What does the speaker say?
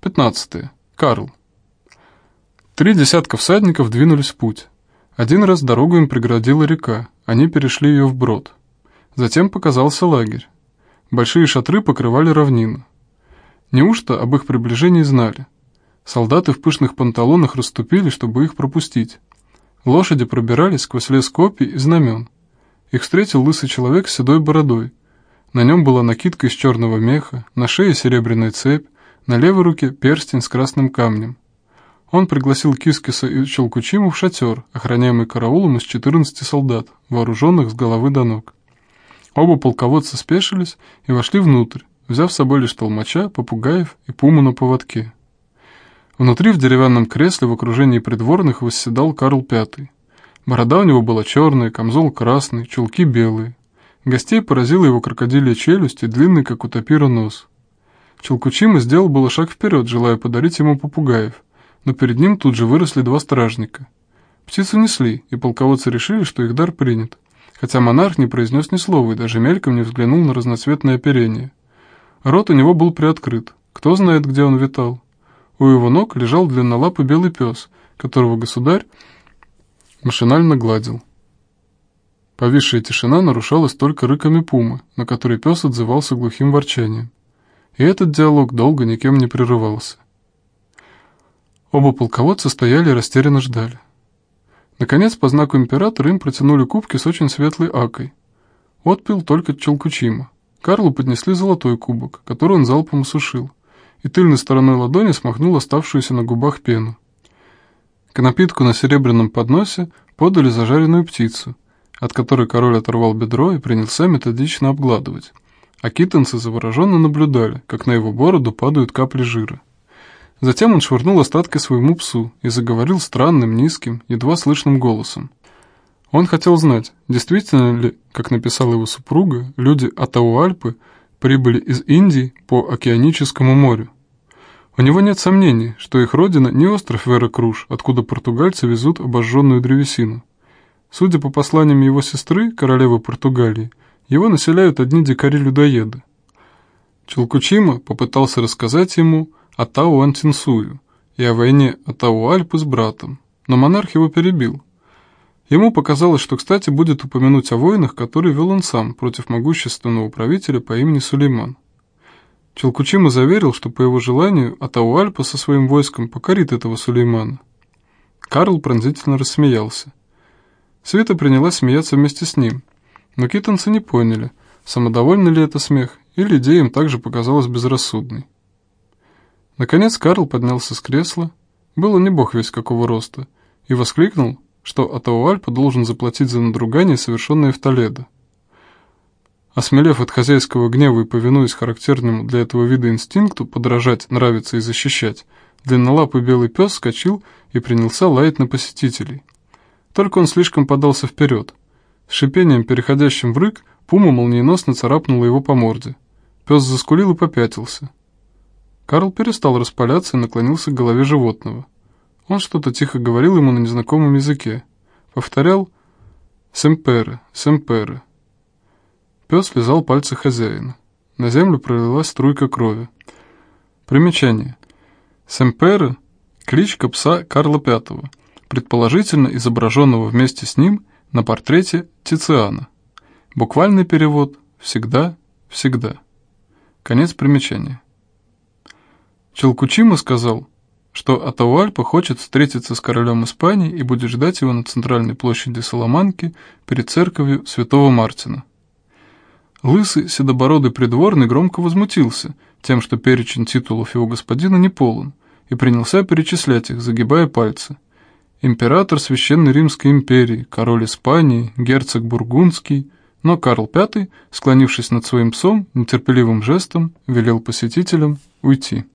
15. Карл. Три десятка всадников двинулись в путь. Один раз дорогу им преградила река, они перешли ее вброд. Затем показался лагерь. Большие шатры покрывали равнину. Неужто об их приближении знали? Солдаты в пышных панталонах расступили, чтобы их пропустить. Лошади пробирались сквозь лес копий и знамен. Их встретил лысый человек с седой бородой. На нем была накидка из черного меха, на шее серебряная цепь, на левой руке перстень с красным камнем. Он пригласил Кискиса и Челкучиму в шатер, охраняемый караулом из 14 солдат, вооруженных с головы до ног. Оба полководца спешились и вошли внутрь, взяв с собой лишь толмача, попугаев и пуму на поводке. Внутри в деревянном кресле в окружении придворных восседал Карл V. Борода у него была черная, камзол красный, чулки белые. Гостей поразила его крокодилья челюсть и длинный, как у топира, нос. Челкучима сделал было шаг вперед, желая подарить ему попугаев, но перед ним тут же выросли два стражника. Птицу несли, и полководцы решили, что их дар принят, хотя монарх не произнес ни слова и даже мельком не взглянул на разноцветное оперение. Рот у него был приоткрыт, кто знает, где он витал. У его ног лежал длиннолапый белый пес, которого государь машинально гладил. Повисшая тишина нарушалась только рыками пумы, на который пес отзывался глухим ворчанием и этот диалог долго никем не прерывался. Оба полководца стояли и растерянно ждали. Наконец, по знаку императора им протянули кубки с очень светлой акой. Отпил только Челкучима. Карлу поднесли золотой кубок, который он залпом осушил, и тыльной стороной ладони смахнул оставшуюся на губах пену. К напитку на серебряном подносе подали зажаренную птицу, от которой король оторвал бедро и принялся методично обгладывать а китанцы завороженно наблюдали, как на его бороду падают капли жира. Затем он швырнул остатки своему псу и заговорил странным, низким, едва слышным голосом. Он хотел знать, действительно ли, как написала его супруга, люди Атауальпы прибыли из Индии по Океаническому морю. У него нет сомнений, что их родина не остров Веракруш, откуда португальцы везут обожженную древесину. Судя по посланиям его сестры, королевы Португалии, его населяют одни дикари-людоеды. Челкучима попытался рассказать ему о Тау Антинсую и о войне Атау Альпы с братом, но монарх его перебил. Ему показалось, что кстати будет упомянуть о войнах, которые вел он сам против могущественного правителя по имени Сулейман. Челкучима заверил, что по его желанию Атауальпа со своим войском покорит этого Сулеймана. Карл пронзительно рассмеялся. Света принялась смеяться вместе с ним, но китанцы не поняли, самодовольный ли это смех, или идея им также показалась безрассудной. Наконец Карл поднялся с кресла, было не бог весь какого роста, и воскликнул, что Атауальпа должен заплатить за надругание, совершенное в Толедо. Осмелев от хозяйского гнева и повинуясь характерному для этого вида инстинкту подражать, нравиться и защищать, длиннолапый белый пес скочил и принялся лаять на посетителей. Только он слишком подался вперед, с шипением, переходящим в рык, пума молниеносно царапнула его по морде. Пес заскулил и попятился. Карл перестал распаляться и наклонился к голове животного. Он что-то тихо говорил ему на незнакомом языке. Повторял «Семпере, семпере». Пес лизал пальцы хозяина. На землю пролилась струйка крови. Примечание. Семпере – кличка пса Карла V, предположительно изображенного вместе с ним – на портрете Тициана. Буквальный перевод «всегда, всегда». Конец примечания. Челкучима сказал, что Атауальпа хочет встретиться с королем Испании и будет ждать его на центральной площади Соломанки перед церковью святого Мартина. Лысый, седобородый придворный громко возмутился тем, что перечень титулов его господина не полон, и принялся перечислять их, загибая пальцы – император Священной Римской империи, король Испании, герцог Бургундский, но Карл V, склонившись над своим псом, нетерпеливым жестом велел посетителям уйти.